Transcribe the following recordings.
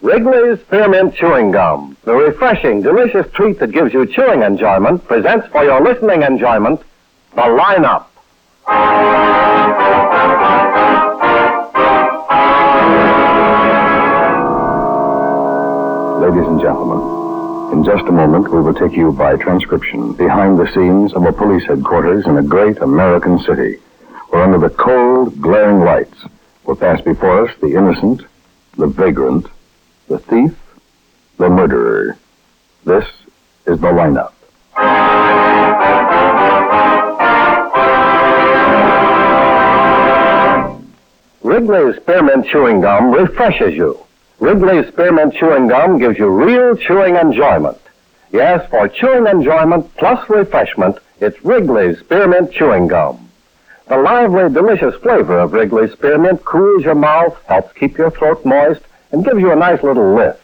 Wrigley's Spearmint Chewing Gum, the refreshing, delicious treat that gives you chewing enjoyment, presents for your listening enjoyment the lineup. Ladies and gentlemen, in just a moment we will take you by transcription behind the scenes of a police headquarters in a great American city, where under the cold, glaring lights will pass before us the innocent, the vagrant, the thief, the murderer. This is the lineup. Wrigley's Spearmint Chewing Gum refreshes you. Wrigley's Spearmint Chewing Gum gives you real chewing enjoyment. Yes, for chewing enjoyment plus refreshment, it's Wrigley's Spearmint Chewing Gum. The lively, delicious flavor of Wrigley's Spearmint cools your mouth, helps keep your throat moist, and gives you a nice little lift.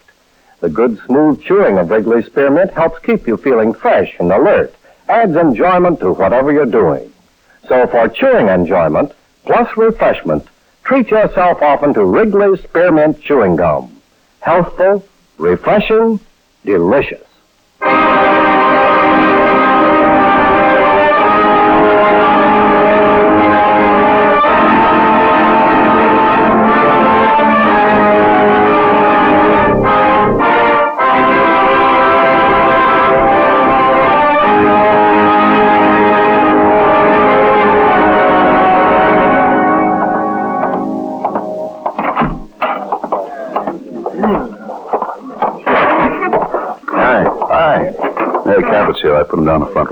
The good, smooth chewing of Wrigley's Spearmint helps keep you feeling fresh and alert, adds enjoyment to whatever you're doing. So for chewing enjoyment plus refreshment, treat yourself often to Wrigley's Spearmint Chewing Gum. Healthful, refreshing, delicious.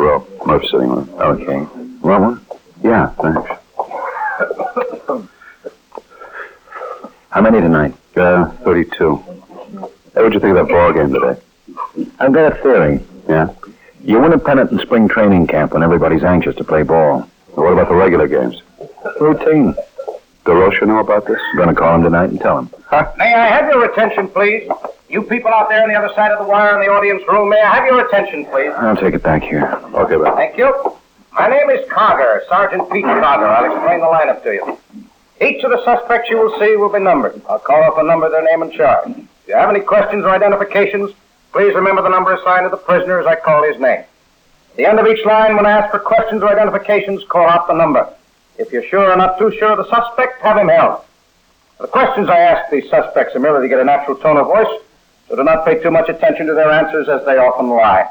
Row. Murph's sitting with him. Okay. Want one? Yeah, thanks. How many tonight? Uh, 32. Hey, what'd you think of that ball game today? I've got a theory. Yeah? You win a pennant in spring training camp when everybody's anxious to play ball. Well, what about the regular games? Routine. DeRocha know about this? I'm gonna call him tonight and tell him. Huh? May I have your attention, please? You people out there on the other side of the wire in the audience room, may I have your attention, please? I'll take it back here. Okay, but Thank you. My name is Kogan, Sergeant Pete Kogan. I'll explain the lineup to you. Each of the suspects you will see will be numbered. I'll call off a number, their name and charge. If you have any questions or identifications, please remember the number assigned to the prisoner as I call his name. At the end of each line, when I ask for questions or identifications, call out the number. If you're sure or not too sure of the suspect, have him held. The questions I ask these suspects are merely to get a natural tone of voice, so do not pay too much attention to their answers as they often lie.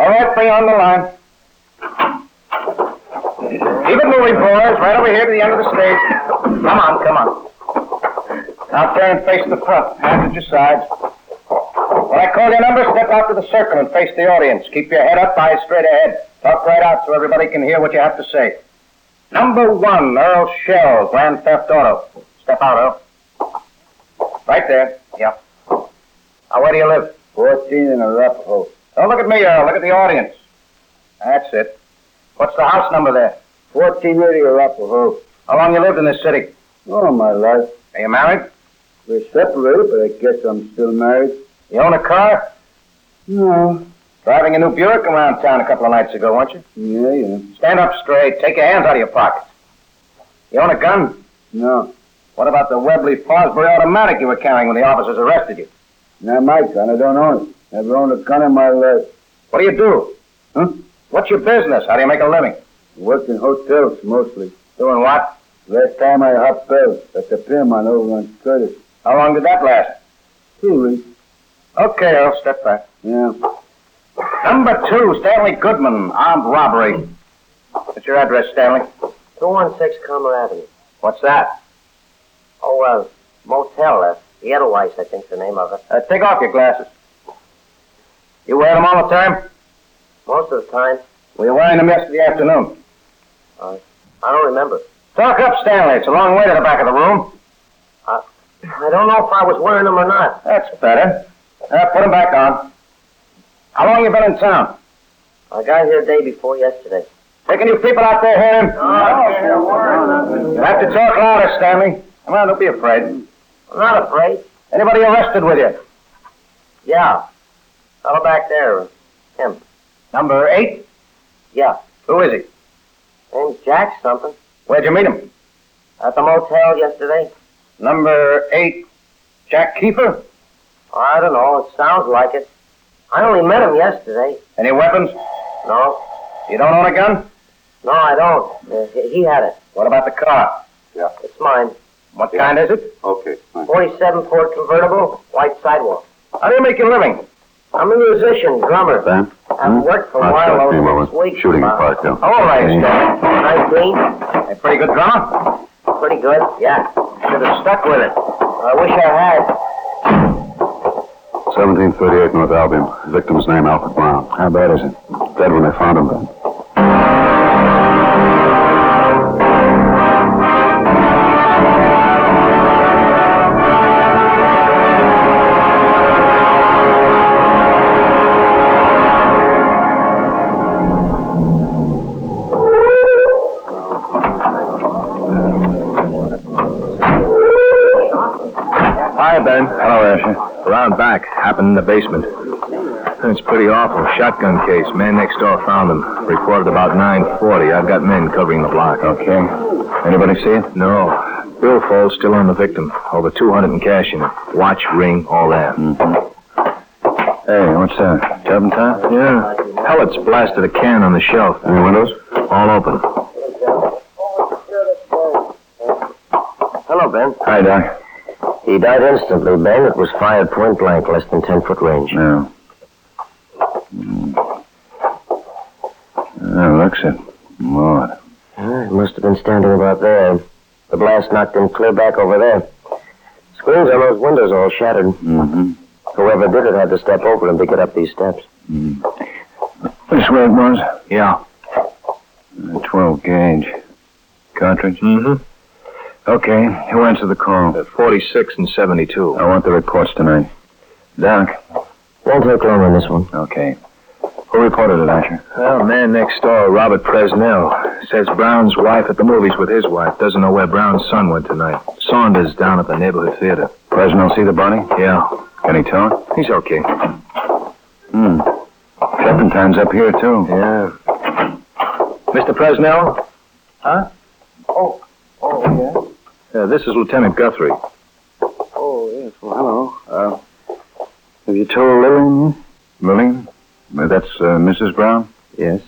All right, bring on the line. Keep it moving, boys. Right over here to the end of the stage. Come on, come on. Out there and face the front. Hands at your sides. When I call your number, step out to the circle and face the audience. Keep your head up, eyes straight ahead. Talk right out so everybody can hear what you have to say. Number one, Earl Shell, Grand Theft Auto. Step out, Earl. Right there. Yep. Now, where do you live? 14 in Arapahoe. Don't look at me, Earl. Look at the audience. That's it. What's the house number there? 1480 Arapahoe. How long you lived in this city? All my life. Are you married? We're separated, but I guess I'm still married. You own a car? No. Driving a new Buick around town a couple of nights ago, weren't you? Yeah, yeah. Stand up straight. Take your hands out of your pockets. You own a gun? No. What about the Webley Fosbery automatic you were carrying when the officers arrested you? Not my gun. I don't own it. Never owned a gun in my life. What do you do? Huh? What's your business? How do you make a living? Worked in hotels mostly. Doing what? Last time I hopped bells at the Piermont over on Curtis. How long did that last? Two weeks. Okay, I'll step back. Yeah. Number two, Stanley Goodman, armed robbery. What's your address, Stanley? 216 Comer Avenue. What's that? Oh, uh, motel, uh, the Edelweiss, I think's the name of it. Uh, take off your glasses. You wear them all the time? Most of the time, Were you wearing them yesterday afternoon? I don't remember. Talk up, Stanley. It's a long way to the back of the room. I don't know if I was wearing them or not. That's better. Uh, put them back on. How long you been in town? I got here day before yesterday. Taking you people out there hear him? You have to talk louder, Stanley. Come on, don't be afraid. I'm not afraid. Anybody arrested with you? Yeah. Fellow back there, him. Number eight? Yeah. Who is he? Name's Jack something. Where'd you meet him? At the motel yesterday. Number eight, Jack Keefer? I don't know. It sounds like it. I only met him yesterday. Any weapons? No, You don't own a gun? no, I don't. Uh, he had it. What about the car? Yeah. It's mine. What kind is it? Okay, fine. 47 Ford convertible, white sidewalk. How do you make your living? I'm a musician, drummer. Ben? Haven't hmm? worked for a while over this week. Shooting part, yeah. All right, Stan. Nice green. A pretty good drummer? Pretty good, yeah. Should have stuck with it. I wish I had. 1738 North Albion. Victim's name, Alfred Brown. How bad is it? Dead when they found him, Ben. Happened in the basement. It's pretty awful. Shotgun case. Man next door found him. Reported about 9.40. I've got men covering the block. Okay. Anybody see it? No. Billfold still on the victim. Over 200 in cash in it. Watch, ring, all that. Mm-hmm. Hey, what's that? Turpentine? Yeah. Pellets blasted a can on the shelf. Any windows? All open. Hello, Ben. Hi, Doc. He died instantly, Ben. It was fired point blank, less than 10 foot range. Yeah. Hmm. That looks it. Lord. Uh, he must have been standing about there. The blast knocked him clear back over there. Screens on those windows all shattered. Mm-hmm. Whoever did it had to step over him to get up these steps. This way it was? Yeah. Uh, 12 gauge. Cartridge? Mm-hmm. Okay. Who answered the call? 46 and 72. I want the reports tonight. Doc. Won't take long on this one. Okay. Who reported it, Asher? Well, man next door, Robert Presnell, says Brown's wife at the movies with his wife. Doesn't know where Brown's son went tonight. Saunders down at the neighborhood theater. Presnell see the body? Yeah, Can he talk? he's okay. Hmm. Turpentine's up here, too. Yeah. Mr. Presnell? Huh? Oh, Oh, yeah? Yeah, this is Lieutenant Guthrie. Oh, yes. Well, hello. Uh, have you told Lillian? Lillian? Uh, That's uh, Mrs. Brown? Yes.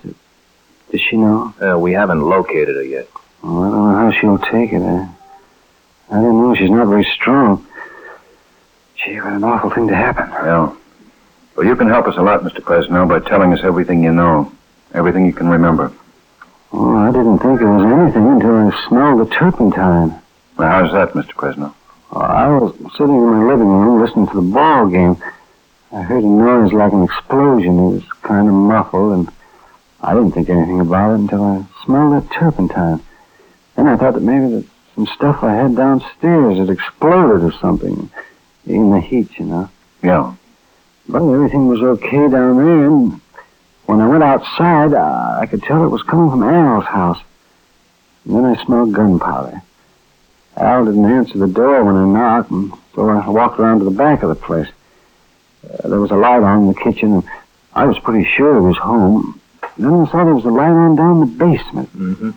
Does she know? Uh, we haven't located her yet. Well, I don't know how she'll take it. I, I don't know. She's not very strong. Gee, what an awful thing to happen. Yeah. Well, you can help us a lot, Mr. Fresno, by telling us everything you know. Everything you can remember. Oh, I didn't think it was anything until I smelled the turpentine. How's that, Mr. Fresno? Oh, I was sitting in my living room listening to the ball game. I heard a noise like an explosion. It was kind of muffled, and I didn't think anything about it until I smelled that turpentine. Then I thought that maybe that some stuff I had downstairs had exploded or something in the heat, you know. Yeah. But everything was okay down there, and when I went outside, uh, I could tell it was coming from Al's house. And then I smelled gunpowder. Al didn't answer the door when I knocked, and so I walked around to the back of the place. Uh, there was a light on in the kitchen, and I was pretty sure he was home. Then I saw there was a light on down in the basement. Mm-hmm.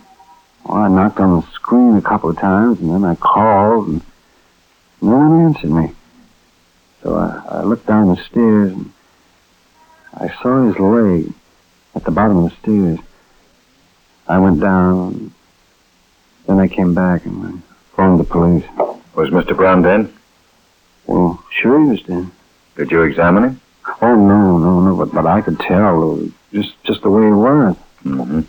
Well, I knocked on the screen a couple of times, and then I called, and no one answered me. So I, I looked down the stairs, and I saw his leg at the bottom of the stairs. I went down, then I came back, and Phoned the police. Was Mr. Brown dead? Well, sure he was dead. Did you examine him? Oh, no, no, no, but, but I could tell, uh, just, just the way he was. Mm-hmm.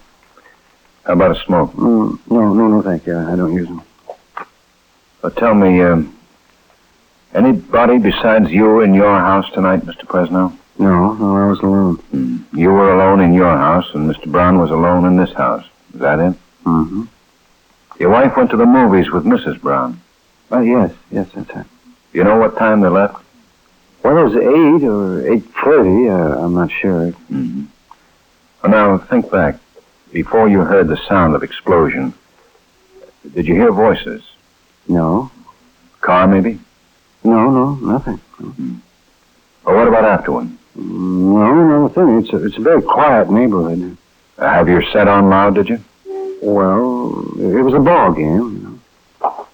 How about a smoke? Mm, no, no, no, thank you. I don't use them. Well, tell me, um, anybody besides you in your house tonight, Mr. Fresno? No, no, I was alone. Mm. You were alone in your house, and Mr. Brown was alone in this house. Is that it? Mm-hmm. Your wife went to the movies with Mrs. Brown. Oh, yes, yes, that's it. You know what time they left? Well, it was eight or eight thirty. Uh, I'm not sure. Mm-hmm. Well, now, think back. Before you heard the sound of explosion, did you hear voices? No, Car, maybe? no, no, nothing. Or what about afterward? No, no thing. It's a, it's a very quiet neighborhood. Uh, have your set on loud, did you? Well, it was a ball game. You know.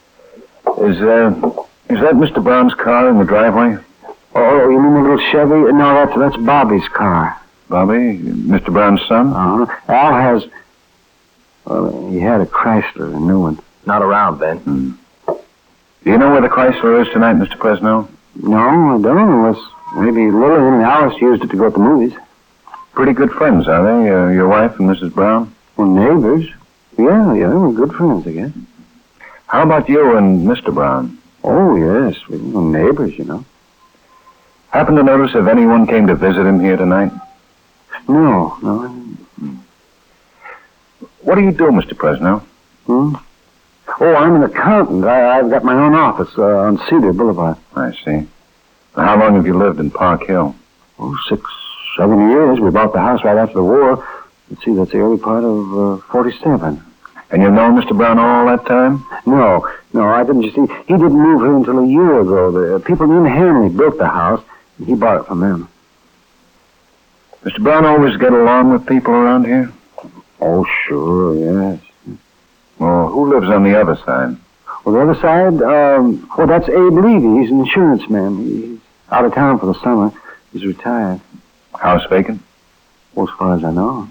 Is, uh, is that Mr. Brown's car in the driveway? Oh, you mean the little Chevy? No, that's that's Bobby's car. Bobby, Mr. Brown's son? Uh huh. Al has. Well, he had a Chrysler, a new one. Not around, Ben. Do you know where the Chrysler is tonight, Mr. Fresno? No, I don't. Unless maybe Lillian and Alice used it to go to the movies. Pretty good friends, are they? Uh, your wife and Mrs. Brown? Well, neighbors. Yeah, yeah, we're good friends, I guess. How about you and Mr. Brown? Oh, yes, we were neighbors, you know. Happen to notice if anyone came to visit him here tonight? No, no. What do you do, Mr. Presnell? Hmm? Oh, I'm an accountant. I, I've got my own office uh, on Cedar Boulevard. I see. How long have you lived in Park Hill? Oh, six, seven years. We bought the house right after the war. Let's see, that's the early part of uh, 47. And you've known Mr. Brown all that time? No, no, I didn't. You see, he didn't move here until a year ago. The people in Hanley built the house, and he bought it from them. Mr. Brown always get along with people around here? Oh, sure, yes. Well, who lives on the other side? Well, the other side, um, well, that's Abe Levy. He's an insurance man. He's out of town for the summer. He's retired. House vacant? Well, as far as I know.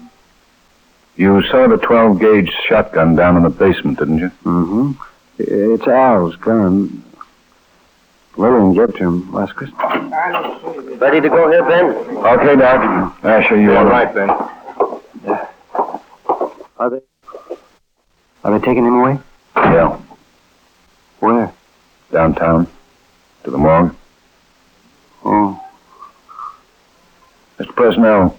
You saw the 12 gauge shotgun down in the basement, didn't you? Mm-hmm. It's Al's gun. Lillian gave it to him last Christmas. Ready to go here, Ben? Okay, Doc. Asher, you All want right, Ben. Are they? Are they taking him away? Yeah, Where? downtown. To the morgue. Oh, Mr. Presnell,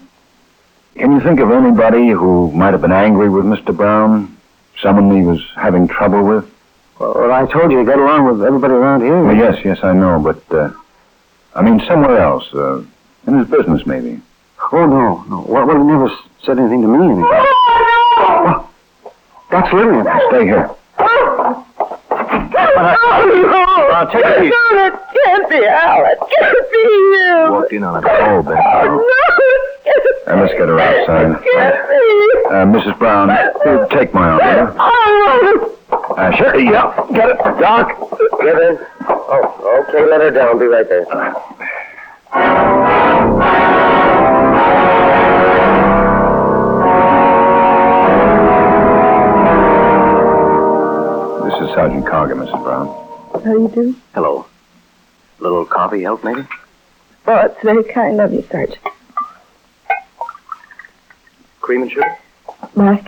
can you think of anybody who might have been angry with Mr. Brown? Someone he was having trouble with? well, I told you he got along with everybody around here. Well, yes, yes, I know, but, uh, I mean, somewhere else. Uh, in his business, maybe. Oh, no, no. Well, well, he never said anything to me anyway. Oh, that's Lillian. Stay here. Now, take it easy. No, it can't be Al. It can't be you. Walked in on a call, Ben. No, it Uh, let's get her outside. can't. Uh, Mrs. Brown, you take my arm, will? Oh, Uh, sure, yeah, get it. Doc, Get in. Oh, okay, let her down. Be right there. this is Sergeant Carger, Mrs. Brown. how do you do? Hello. Little coffee help, maybe? Oh, it's very kind of you, Sergeant. Cream and sugar? Mike,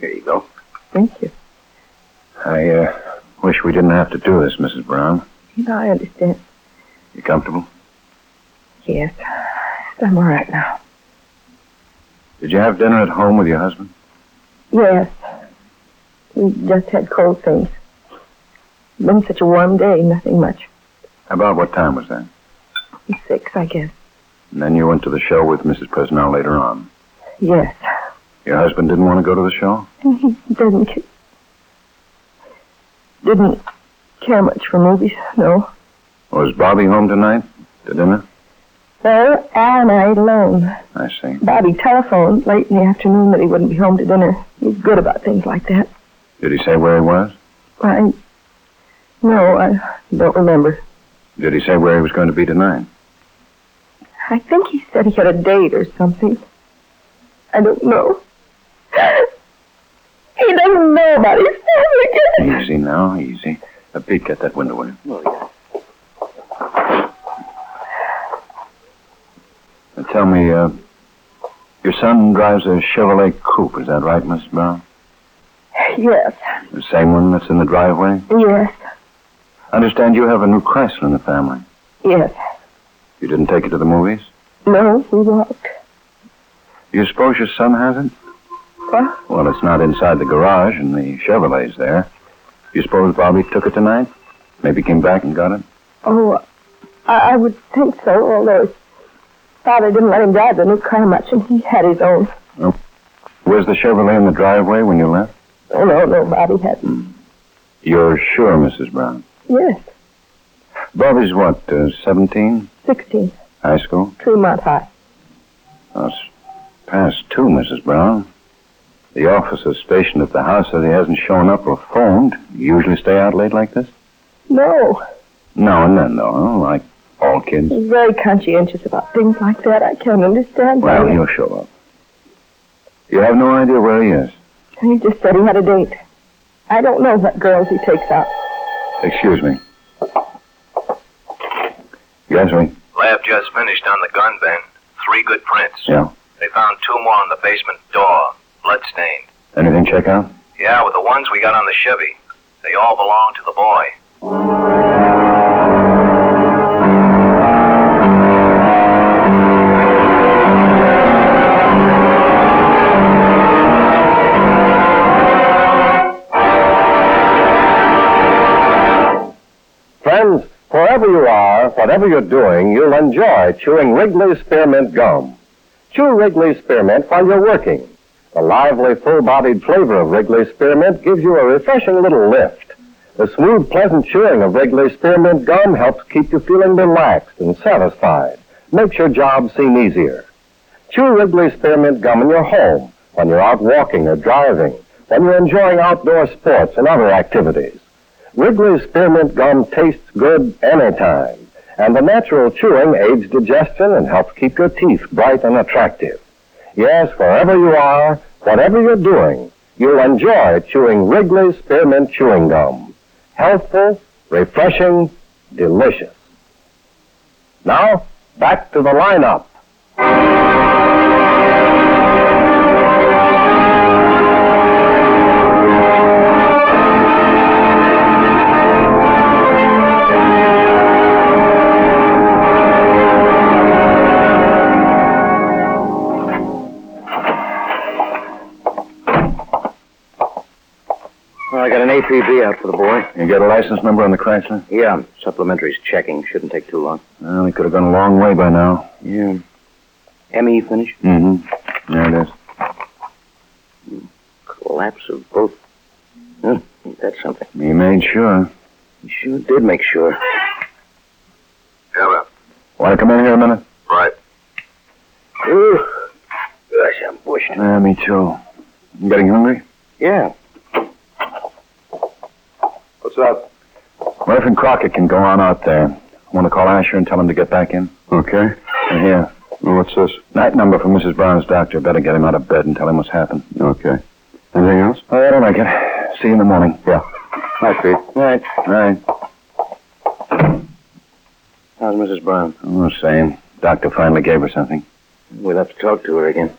Here you go. thank you. I, uh, wish we didn't have to do this, Mrs. Brown. You know, I understand. You comfortable? Yes. I'm all right now. Did you have dinner at home with your husband? Yes. We just had cold things. Been such a warm day, nothing much. About what time was that? Six, I guess. And then you went to the show with Mrs. Presnell later on. Yes. Your husband didn't want to go to the show? He didn't didn't care much for movies, no. Was Bobby home tonight? To dinner? No, Al and I ate alone. I see. Bobby telephoned late in the afternoon that he wouldn't be home to dinner. He's good about things like that. Did he say where he was? I no, I don't remember. Did he say where he was going to be tonight? I think he said he had a date or something. I don't know. He doesn't know about his family. Easy now, easy. Uh, Pete, get that window in. Oh, Uh, tell me, uh, your son drives a Chevrolet Coupe, is that right, Miss Brown? Yes, The same one that's in the driveway? yes, I understand you have a new Chrysler in the family. yes. You didn't take it to the movies? No, we walked. You suppose your son has it? What? Well, it's not inside the garage, and the Chevrolet's there. You suppose Bobby took it tonight? Maybe came back and got it? Oh, I, I would think so, although his father didn't let him drive the new car much, and he had his own. Oh. Was the Chevrolet in the driveway when you left? Oh, no, no, Bobby hadn't. You're sure, Mrs. Brown? Yes, Bobby's what, uh, 17? 16, High school? Tremont High. It's past two, Mrs. Brown. The officer stationed at the house says he hasn't shown up or phoned. You usually stay out late like this? No, Now and then, though, huh? like all kids. He's very conscientious about things like that. I can't understand. Well, he'll show up. You have no idea where he is. He just said he had a date. I don't know what girls he takes out. Excuse me. Yes, me. Lab just finished on the gun, Ben. Three good prints. Yeah. They found two more on the basement door, bloodstained. Anything check out? Yeah, with the ones we got on the Chevy. They all belong to the boy. Wherever you are, whatever you're doing, you'll enjoy chewing Wrigley's Spearmint Gum. Chew Wrigley's Spearmint while you're working. The lively, full-bodied flavor of Wrigley's Spearmint gives you a refreshing little lift. The smooth, pleasant chewing of Wrigley's Spearmint Gum helps keep you feeling relaxed and satisfied. Makes your job seem easier. Chew Wrigley's Spearmint Gum in your home, when you're out walking or driving, when you're enjoying outdoor sports and other activities. Wrigley's Spearmint Gum tastes good anytime, and the natural chewing aids digestion and helps keep your teeth bright and attractive. Yes, wherever you are, whatever you're doing, you'll enjoy chewing Wrigley's Spearmint Chewing Gum. Healthful, refreshing, delicious. Now, back to the lineup. APB out for the boy. You got a license number on the Chrysler? Yeah, supplementary's checking. Shouldn't take too long. Well, he could have gone a long way by now. Yeah. ME finish? Mm-hmm. There it is. Collapse of both. Huh, ain't that something? He made sure. He sure did make sure. Yeah, well, Want to come in here a minute? right. Ooh. Gosh, I'm bushed. Yeah, me too. You getting hungry? Yeah. What's up? Murphy and Crockett can go on out there. I Want to call Asher and tell him to get back in? Okay. And here. What's this? Night number from Mrs. Brown's doctor. Better get him out of bed and tell him what's happened. Okay. Anything else? Oh, I don't like it. See you in the morning. Yeah. Night, Pete. Right. Night. How's Mrs. Brown? Oh, same. Doctor finally gave her something. We'll have to talk to her again.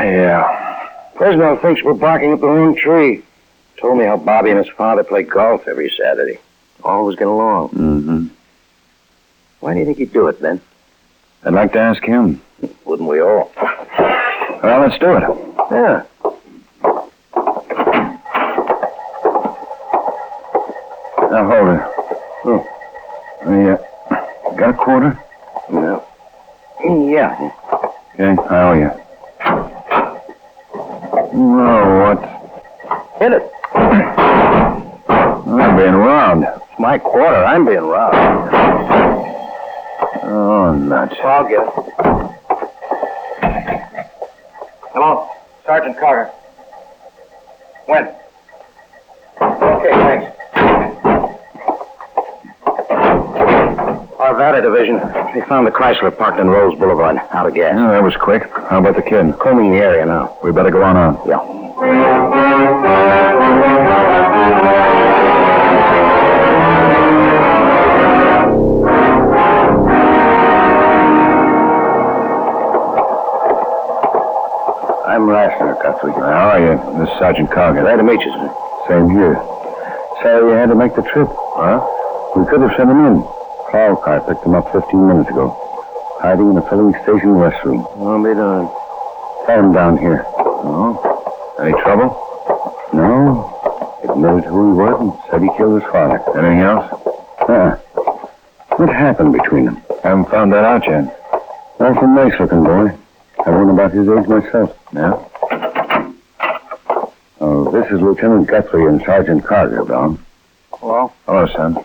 Yeah. Fresno thinks we're barking up the wrong tree. Told me how Bobby and his father play golf every Saturday. Always get along. Mm-hmm. Why do you think he'd do it, Ben? I'd like to ask him. Wouldn't we all? Well, let's do it. Yeah. Now, hold it. Oh. Yeah. Got a quarter? No. Yeah. Okay, I owe you. Oh, what? Hit it. I'm being robbed. It's my quarter. I'm being robbed. Oh, nuts. I'll get it. Hello, Sergeant Carter. When? Okay, thanks. Arvada Division. They found the Chrysler parked in Rose Boulevard, out of gas. Yeah, oh, that was quick. How about the kid? Combing the area now. We better go on out. Yeah. Rassner. How are you? This is Sergeant Kogan. Glad to meet you, sir. Same here. Sorry you had to make the trip. Huh? We could have sent him in. Call car picked him up 15 minutes ago. Hiding in the filling station restroom. Won't be done. Found him down here. Oh? Any trouble? No. He Admitted who he was and said he killed his father. Anything else? Uh-uh. What happened between them? Haven't found that out yet. That's a nice looking boy. I learned about his age myself. Yeah? Oh, this is Lieutenant Guthrie and Sergeant Carter, Brown. Hello. Hello, son.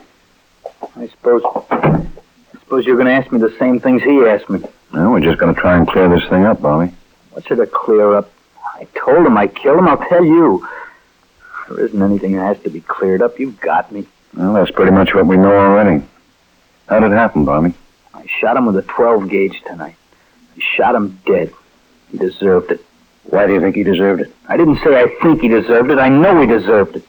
I suppose. I suppose you're going to ask me the same things he asked me. No, we're just going to try and clear this thing up, Bobby. What's it to clear up? I told him I killed him. I'll tell you. There isn't anything that has to be cleared up. You've got me. Well, that's pretty much what we know already. How did it happen, Bobby? I shot him with a 12 gauge tonight. I shot him dead. He deserved it. Why do you think he deserved it? I didn't say I think he deserved it. I know he deserved it.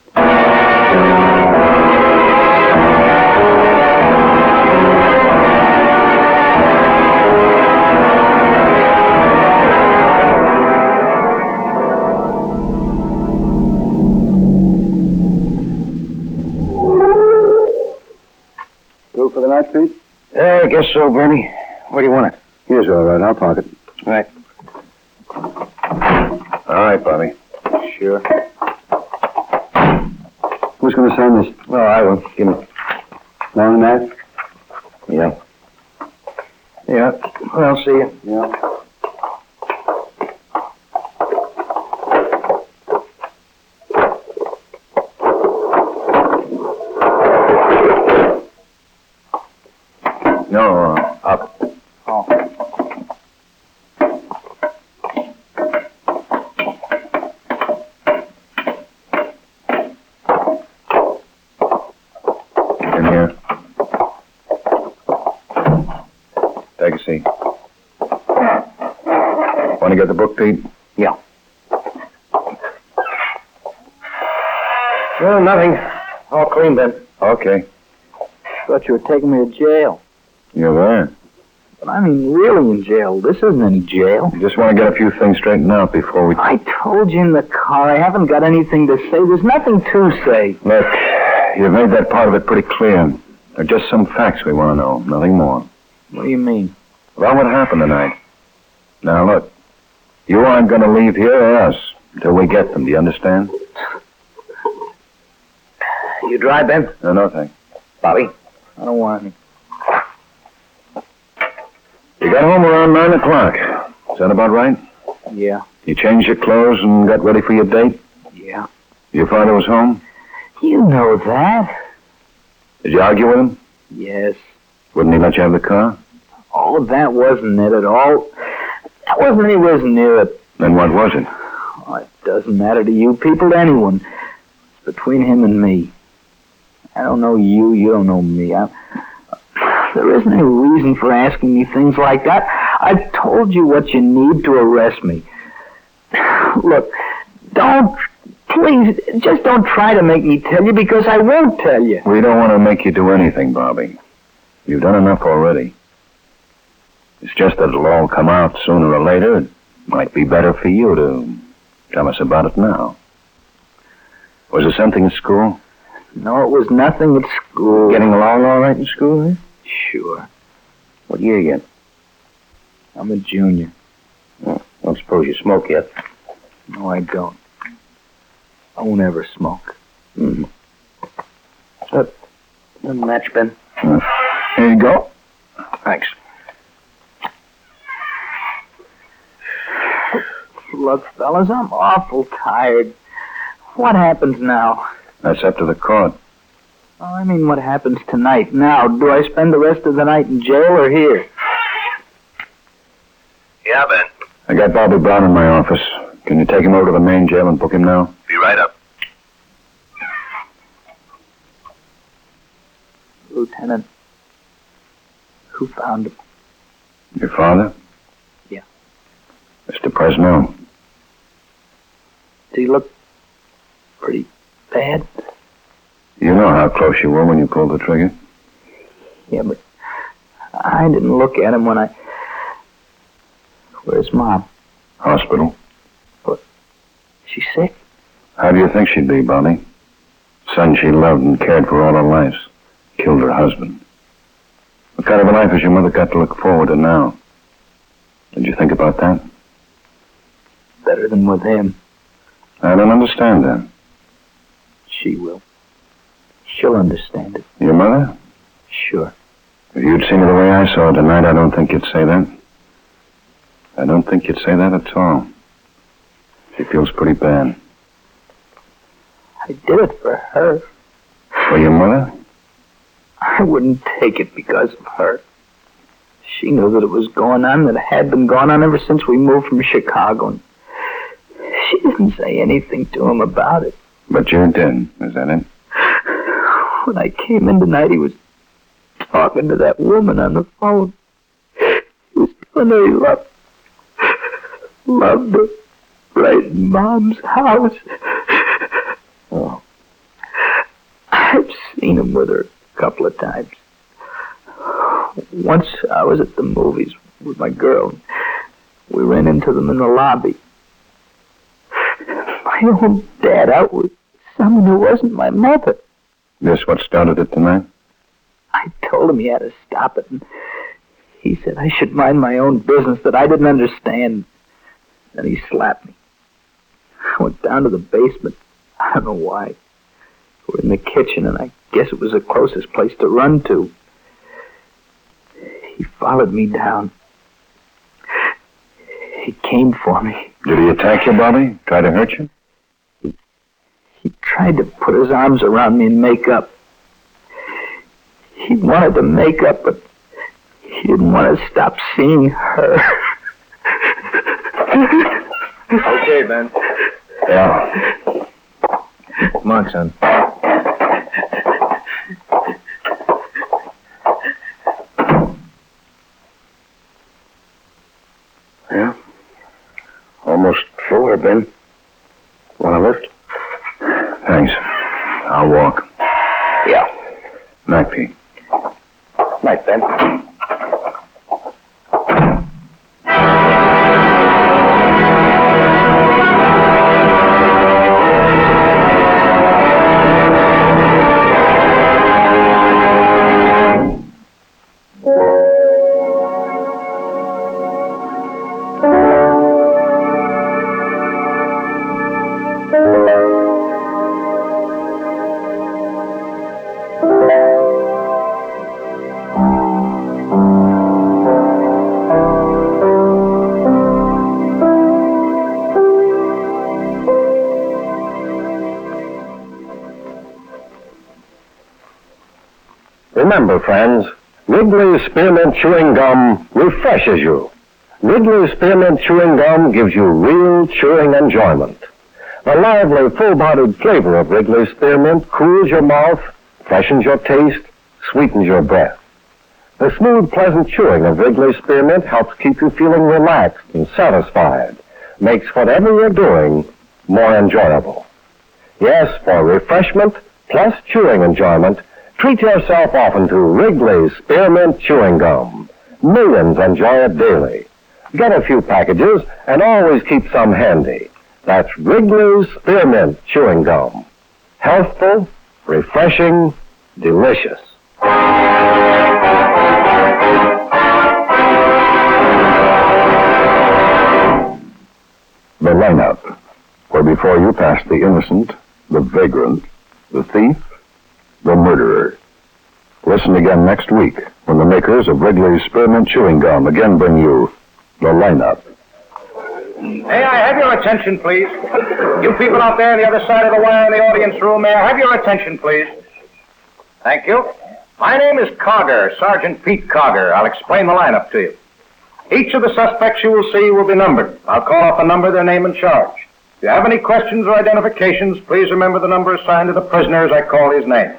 Through for the night, Pete? Yeah, uh, I guess so, Bernie. Where do you want it? Here's all right. I'll park it. Right. To sign this? Well, I will. Give me. Long night? Taking me to jail. You're there. But I mean, really in jail. This isn't any jail. Just want to get a few things straightened out before we. I told you in the car I haven't got anything to say. There's nothing to say. Look, you've made that part of it pretty clear. There are just some facts we want to know, nothing more. What do you mean? About what happened tonight. Now, look, you aren't going to leave here or us until we get them. Do you understand? You drive, Ben? No, no, thanks. Bobby? I don't want any. You got home around 9 o'clock. Is that about right? Yeah, You changed your clothes and got ready for your date? yeah. Your father was home? You know that. Did you argue with him? Yes. Wouldn't he let you have the car? Oh, that wasn't it at all. That wasn't anywhere near it. Then what was it? Oh, it doesn't matter to you people, to anyone. It's between him and me. I don't know you, you don't know me. I, there isn't any reason for asking me things like that. I've told you what you need to arrest me. Look, don't, please, just don't try to make me tell you because I won't tell you. We don't want to make you do anything, Bobby. You've done enough already. It's just that it'll all come out sooner or later. It might be better for you to tell us about it now. Was there something at school? No, it was nothing at school. Getting along all right in school, eh? Sure. What year you get? I'm a junior. Don't suppose you smoke yet. No, I don't. I won't ever smoke. Mm. The match, Ben. Here you go. Thanks. Look, fellas, I'm awful tired. What happens now? That's up to the court. Oh, I mean, what happens tonight? Now, do I spend the rest of the night in jail or here? Yeah, Ben. I got Bobby Brown in my office. Can you take him over to the main jail and book him now? Be right up. Lieutenant, who found him? Your father? Yeah. Mr. Presno. Does he look pretty bad? You know how close you were when you pulled the trigger. Yeah, but I didn't look at him when I. Where's Mom? Hospital. She sick? How do you think she'd be, Bobby? Son she loved and cared for all her life. Killed her husband. What kind of a life has your mother got to look forward to now? Did you think about that? Better than with him. I don't understand that. She will. She'll understand it. Your mother? Sure. If you'd seen her the way I saw her tonight, I don't think you'd say that. I don't think you'd say that at all. She feels pretty bad. I did it for her. For your mother? I wouldn't take it because of her. She knew that it was going on, that it had been going on ever since we moved from Chicago. And she didn't say anything to him about it. But you did. Is that it? When I came in tonight, he was talking to that woman on the phone. He was telling her he loved, loved her right in Mom's house. Oh. I've seen him with her a couple of times. Once I was at the movies with my girl. We ran into them in the lobby. My own dad out with someone who wasn't my mother. This what started it tonight? I told him he had to stop it, and he said I should mind my own business, that I didn't understand. Then he slapped me. I went down to the basement. I don't know why. We're in the kitchen, and I guess it was the closest place to run to. He followed me down. He came for me. Did he attack you, Bobby? Try to hurt you? He tried to put his arms around me and make up. He wanted to make up, but he didn't want to stop seeing her. Okay, Ben. Yeah. Come on, son. Yeah. Almost full there, Ben. Remember, friends, Wrigley's Spearmint Chewing Gum refreshes you. Wrigley's Spearmint Chewing Gum gives you real chewing enjoyment. The lively, full-bodied flavor of Wrigley's Spearmint cools your mouth, freshens your taste, sweetens your breath. The smooth, pleasant chewing of Wrigley's Spearmint helps keep you feeling relaxed and satisfied, makes whatever you're doing more enjoyable. Yes, for refreshment plus chewing enjoyment, treat yourself often to Wrigley's Spearmint Chewing Gum. Millions enjoy it daily. Get a few packages and always keep some handy. That's Wrigley's Spearmint Chewing Gum. Healthful, refreshing, delicious. The lineup, where before you pass the innocent, the vagrant, the thief, the murderer. Listen again next week when the makers of Wrigley's Spearmint Chewing Gum again bring you the lineup. May I have your attention, please? You people out there on the other side of the wire in the audience room, may I have your attention, please? Thank you. My name is Kogan, Sergeant Pete Kogan. I'll explain the lineup to you. Each of the suspects you will see will be numbered. I'll call off a number, their name, and charge. If you have any questions or identifications, please remember the number assigned to the prisoner as I call his name.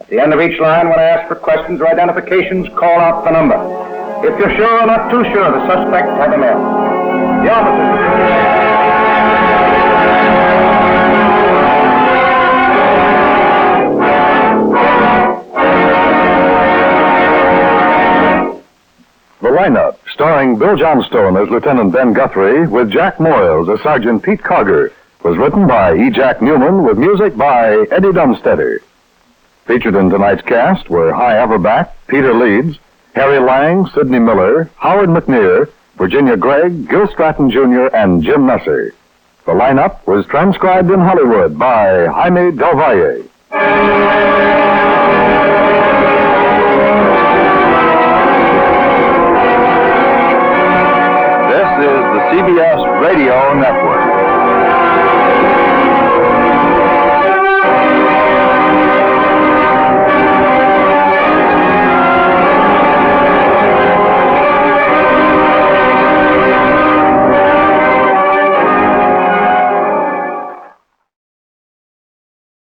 At the end of each line, when I ask for questions or identifications, call out the number. If you're sure or not too sure, the suspect have him in. The officers. The lineup, starring Bill Johnstone as Lieutenant Ben Guthrie, with Jack Moyles as Sergeant Pete Kogan, was written by E. Jack Neuman with music by Eddie Dunstedter. Featured in tonight's cast were Hy Averback, Peter Leeds, Harry Lang, Sidney Miller, Howard McNear, Virginia Gregg, Gil Stratton Jr., and Jim Nusser. The lineup was transcribed in Hollywood by Jaime Del Valle. This is the CBS Radio Network.